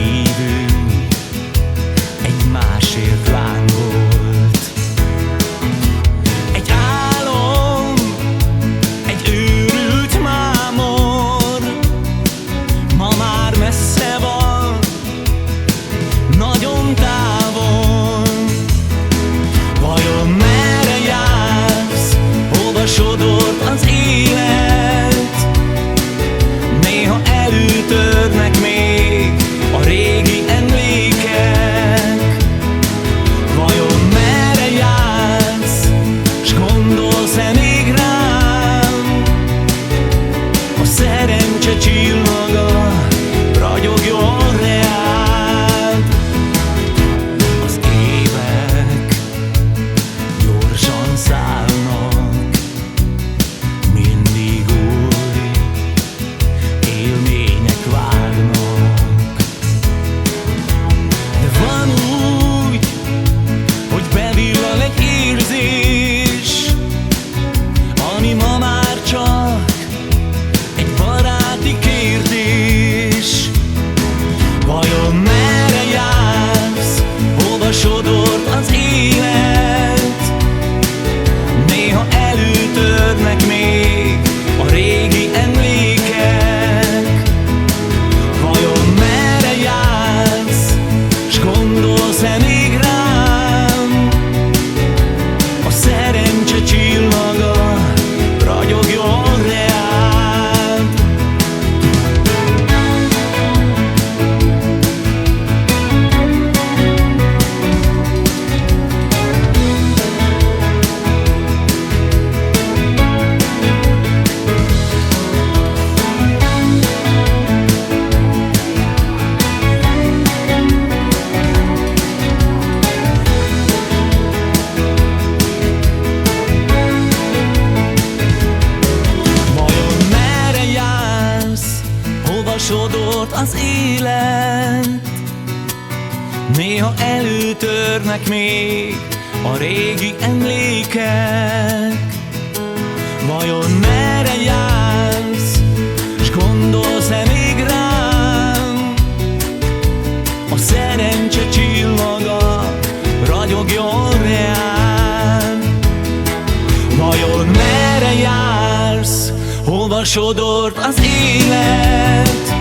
even volt az élet Néha előtörnek még a régi emlékek Vajon merre jársz, s gondolsz-e még rám? A szerencse csillaga ragyogjon reám Vajon merre jársz, hova sodort az élet?